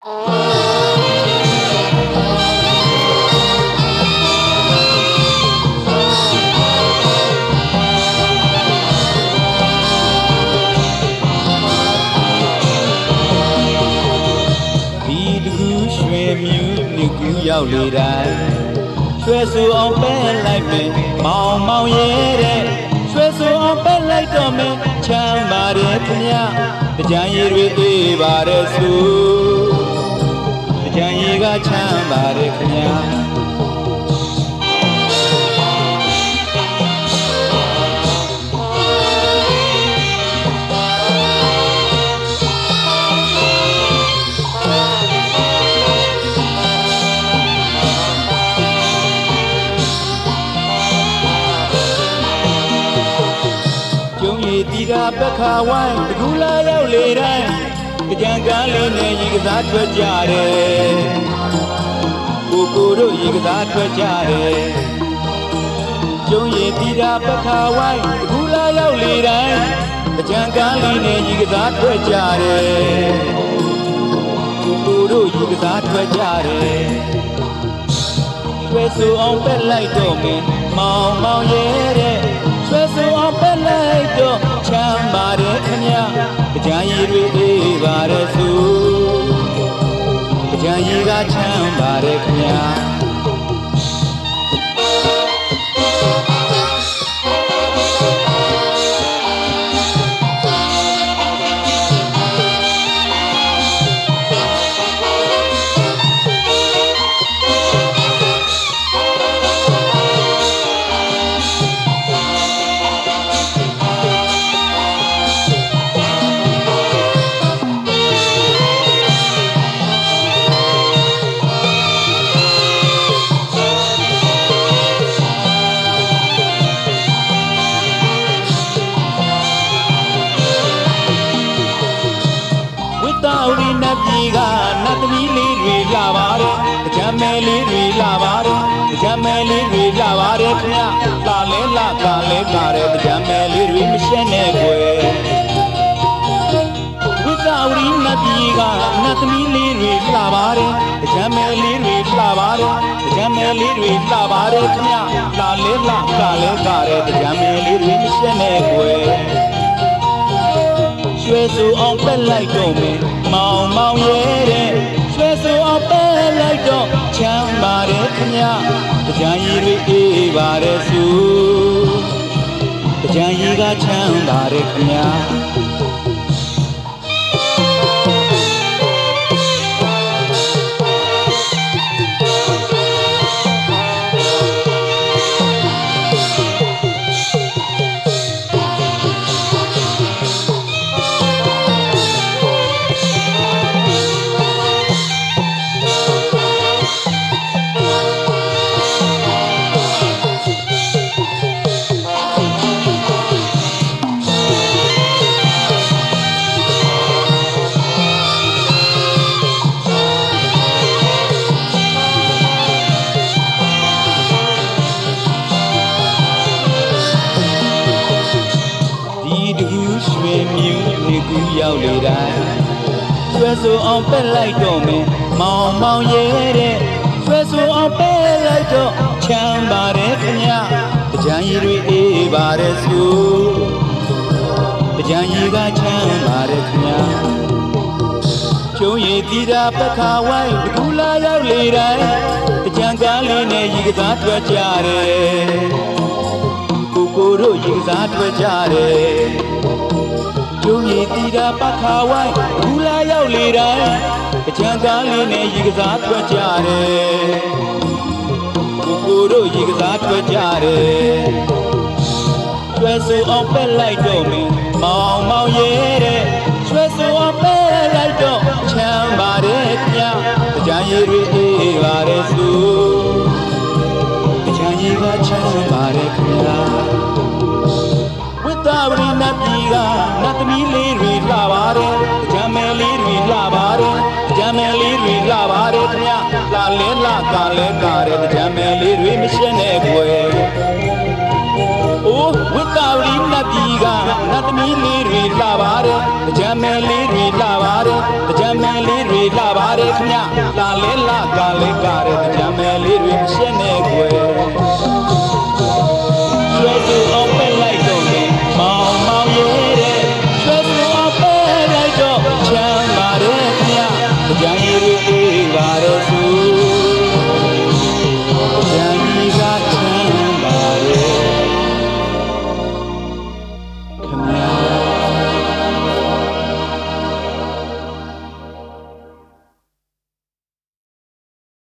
ဒီတကူရွှေမြူးမြကူရောက်လေတိုင်းရွှဲဆူအောင်ပဲလိုက်မယ်မောင်မောင်ရဲတဲ့ရွှဲဆူအောင်ပဲလိုက်တော့မယ်ချမ်းပါတယ်ခင်ဗျတကြံရည်တွေအေးပါတယ်ဆူတ ကြံရည်ကချမ်းပါတယ်ခင်ဗျကျုံရည်တီတာပက္ခဝိုင်းတကူလာရောက်လေတိုင်းကြံကန်းလေးနဲ့ရေကစားထွက်ကြတယ်ကို ကိုတို့ရေကစားထွက်ကြတယ်ကျုံရည်တီတာပက္ခဝိုင်းတကူလာရောက်လေတိုင်းကြံကန်းလေးနဲ့ရေကစားထွက်ကြတယ်ကိုကိုတို့ရေကစားထွက်ကြတယ်ဆွဲဆူအောင်ပက်လိုက်တော့မင်းမောင်မောင်ရဲတဲ့ဆွဲဆူအောင်ပက်လိုက်တော့ချမ်းပါတယ်ခင်ဗျကြံရည်တွေအေးပါတယ်ဆူကြံရည်ကချမ်းပါတယ်ခင်ဗျာ သမီးလေးတွေလာပါတယ်ကြံမဲလေးတွေလာပါတယ်ကြံမဲလေးတွေလာပါတယ်ခင်ဗျလာလဲလာကလဲကတဲ့ကြံမဲလေးတွေမရှင်းနဲ့ကွယ်ဝိတောရီနတ်ပြည်ကနတ်သမီးလေးတွေလာပါတယ်ကြံမဲလေးတွေလာပါတယ်ကြံမဲလေးတွေလာပါတယ်ခင်ဗျလာလဲလာကလဲကတဲ့ကြံမဲလေးတွေမရှင်းနဲ့ကွယ် ရွှေစုအောင်ပက်လိုက်တော့မယ်မောင်မောင်ရဲတဲ့ရွှေစုအောင်ပက်လိုက်တော့ချမ်းပါတယ်ခင်ဗျကြံရည်တွေအေးပါတယ်စုကြံရည်ကချမ်းပါတယ်ခင် ကူရောက်လေတိုင်းဆွဲဆိုအောင်ပက်လိုက်တော့မယ်မောင်မောင်ရဲတဲ့ဆွဲဆိုအောင်ပက်လိုက်တော့ချမ်းပါတယ်ခင်ဗျကြံရည်တွေအေးပါတယ်စုကြံရည်ကချမ်းပါတယ်ခင်ဗျကျုံရည်တီတာပက္ခဝိုင်းတကူလာရောက်လေတိုင်းကြံကားလေးနဲ့ရေကစားထွက်ကြတယ်ကိုကိုတို့ရေကစားထွက်ကြတယ်ကျုံရည် တီတာပခါဝိုင်းဘူးလာရောက်လေတိုင်းအချမ်းကားလေးနဲ့ရေကစားထွက်ကြတယ်ကိုကိုတို့ရေကစားထွက်ကြတယ်ရွှဲဆိုအောင်ပက်လိုက်တော့မင်းမောင်မောင်ရဲတဲ့ရွှဲဆိုအောင်ပက်လိုက်တော့ချမ်းပါတယ်ခင်ဗျကြံရည်တွေအေးပါတယ်စုချမ်းရီကချမ်းပါတယ်ခင်ဗျာ ကလဲကတဲ့